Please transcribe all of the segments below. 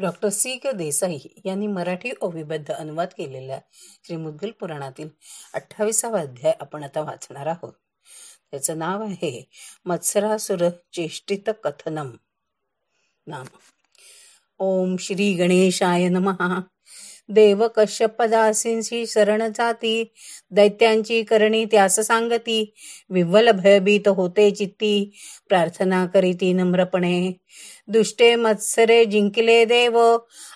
Doctor C. ग देसाई यांनी मराठी ओविबद्ध अनुवाद केलेल्या श्रीमुद्गल पुराणातील अठ्ठावीसावा अध्याय आपण आता वाचणार आहोत. त्याचं नाव आहे मत्सरासुर चेष्टित कथनम. नाम. ओम श्री गणेशाय नमहा देव कश्यपदासींशी शरण जाती दैत्यांची करणी त्यास सांगती. विव्वल भयभीत होते चित्ती प्रार्थना करीती नम्रपणे. दुष्टे मत्सरे जिंकले देव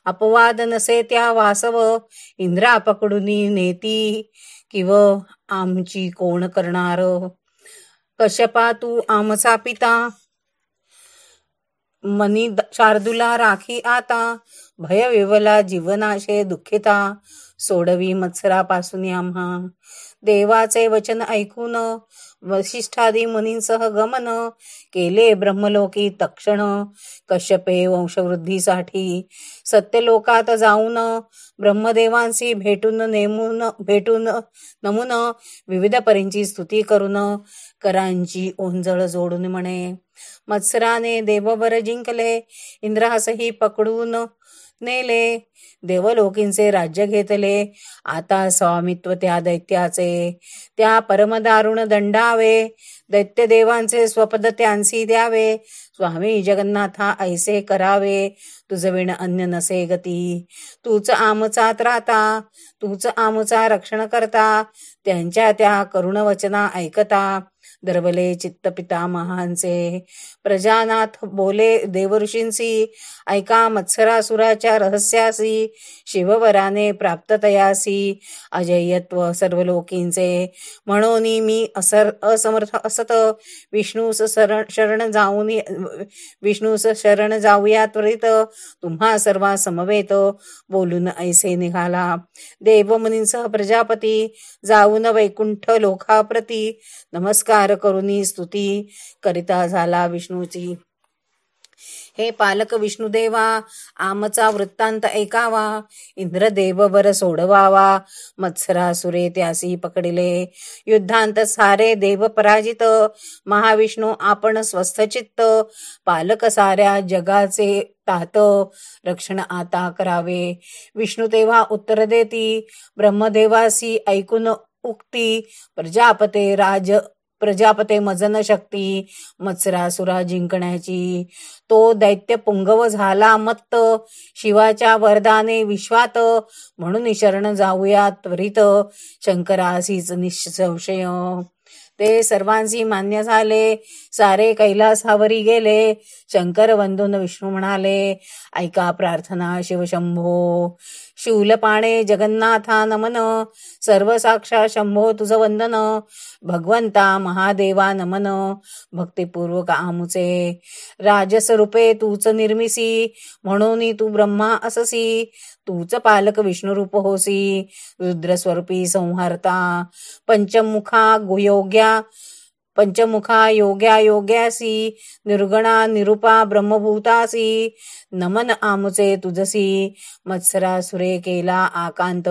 अपवाद नसे त्या वासव इंद्रा पकडून नेती. किव आमची कोण करणार? कश्यपा तू आमचा पिता मनी शार्दुला राखी आता. भय विवला जीवनाशे दुःखिता. सोडवी मत्सरापासून आम्हा देवाचे वचन ऐकून वशिष्ठादी मुनींसह गमन केले ब्रह्मलोकी तक्षण. कश्यपे वंशवृद्धीसाठी सत्यलोकात जाऊन ब्रह्मदेवांशी भेटून नेमून भेटून नमून विविध परींची स्तुती करून करांची ओंजळ जोडून म्हणे. मत्सराने देववर जिंकले. इंद्रासही पकडून नेले. देवलोकींचे राज्य घेतले. आता स्वामित्व त्या दैत्याचे. त्या परमदारुण दंडावे. दैत्य देवांचे स्वपद त्यांसी द्यावे. स्वामी जगन्नाथा ऐसे करावे. तुझ विण अन्य नसे गती. तूच आमचा त्राता तूच आमचा रक्षण करता. त्यांच्या त्या करुण वचना ऐकता. दरवले चित्त पितामहांचे प्रजानाथ बोले देवऋषींसी ऐका मत्सरासुराच्या रहस्यासी शिववराने प्राप्त तयासी अजयत्व सर्व लोकींचे म्हणून मी असर असमर्थ असत. विष्णूस शरण शरण जाऊन विष्णूस शरण जाऊया त्वरित. तुम्हा सर्वा समवेत बोलून ऐसे निघाला. देवमुनींसह प्रजापती जाऊन वैकुंठ लोकाप्रती नमस्कार करुनी स्तुती. करिता झाला विष्णूची हे पालक विष्णुदेवा आमचा वृत्तांत ऐकावा इंद्रदेववर सोडवावा. मत्सरासुरे त्यासी पकडले. युद्धांत सारे देव पराजित. महाविष्णू आपण स्वस्थचित्त पालक साऱ्या जगाचे तात. रक्षण आता करावे. विष्णू तेव्हा उत्तर देती. ब्रह्मदेवासी ऐकून उक्ती. प्रजापते राज प्रजापते मजन शक्ती मत्सरासुरा जिंकण्याची. तो दैत्य पुंगव झाला मत्त शिवाच्या वरदाने विश्वात. म्हणून शरण जाऊया त्वरित शंकरासीच निशय ते सर्वांशी मान्य झाले. सारे कैलासावरी गेले. शंकर वंदून विष्णू म्हणाले ऐका प्रार्थना शिवशंभो. शूलपाणे जगन्नाथा नमन सर्व साक्षा शंभो तुझ वंदन. भगवंता महादेवा नमन भक्तिपूर्वक आमुचे. राजस्वरूपे तूच निर्मिसी. म्हणून तू ब्रह्मा अससी. तूच पालक विष्णुरूप होसी. रुद्रस्वरूपी संहारता. पंचमुखा योग्या पंचमुखा योग्या योग्यासी निर्गणा निरुपा ब्रह्मभूतासी नमन आमचे तुझसी मत्सरा सुरे केला आकांत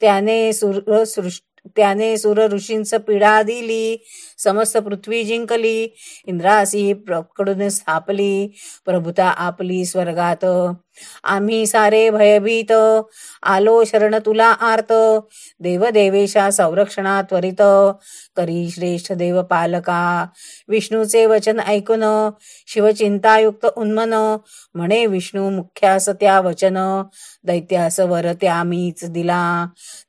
त्याने सुर सृष्ट त्याने सुर ऋषींच पिढा दिली समस्त पृथ्वी जिंकली इंद्रासी प्रकडून स्थापली प्रभुता आपली स्वर्गात. आम्ही सारे भयभीत आलो शरण तुला आर्त देवदेवेशा संरक्षणा त्वरित. करी श्रेष्ठ देव पालका विष्णूचे वचन ऐकून शिवचिंतायुक्त उन्मन म्हणे विष्णू मुख्यास त्या वचन दैत्यास वर त्यामीच दिला.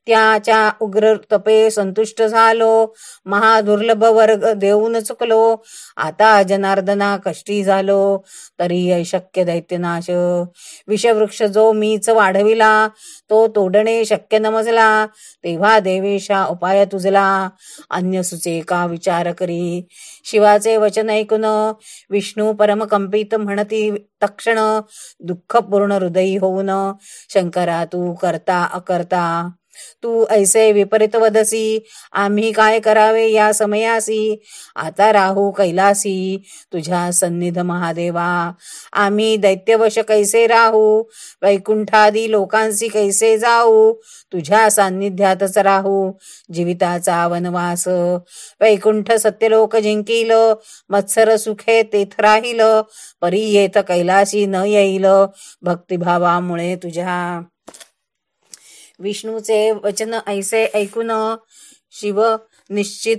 त्याच्या उग्र तप संतुष्ट झालो. महादुर्लभ वर्ग देऊन चुकलो. आता जनार्दना कष्टी झालो. तरी अशक्य दैत्यनाश. विषवृक्ष जो मीच वाढविला तो तोडणे शक्य नमजला. तेव्हा देवेशा उपाय तुझला अन्य सुचे का विचार करी? शिवाचे वचन ऐकून विष्णू परमकंपित म्हणती तक्षण दुःखपूर्ण हृदयी होऊन शंकरा तू करता अकर्ता. तू ऐसे विपरीत वदसी आम्ही काय करावे या समयासी? आता राहू कैलासी तुझ्या सन्निध महादेवा. आम्ही दैत्यवश कैसे राहू? वैकुंठादी लोकांशी कैसे जाऊ? तुझ्या सान्निध्यातच राहू जीविताचा वनवास. वैकुंठ सत्यलोक जिंकिल मत्सर सुखे तेथ राहिल परी येत कैलाशी न येईल भक्तिभावामुळे तुझ्या विष्णूचे वचन ऐसे ऐकून शिव निश्चित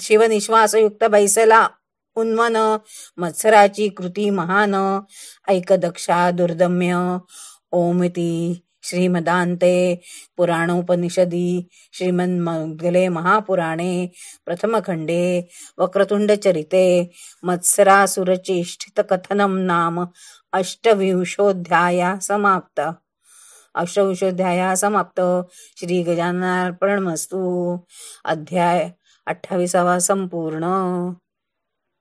शिवनिश्वासयुक्त बैसला. उन्मन मत्सराची कृती महान. ऐक दक्षा दुर्दम्य. ओमती श्रीमदांते पुराणोपनिषदी श्रीमन्मगले महापुराणे प्रथमखंडे वक्रतुण्डचरिते कथनम नाम अष्टविंशोध्याया समाप्त। अष्टविशोध्याया समाप्त। श्री गजाननार्पणमस्तू अध्याय अठ्ठावीसावा संपूर्ण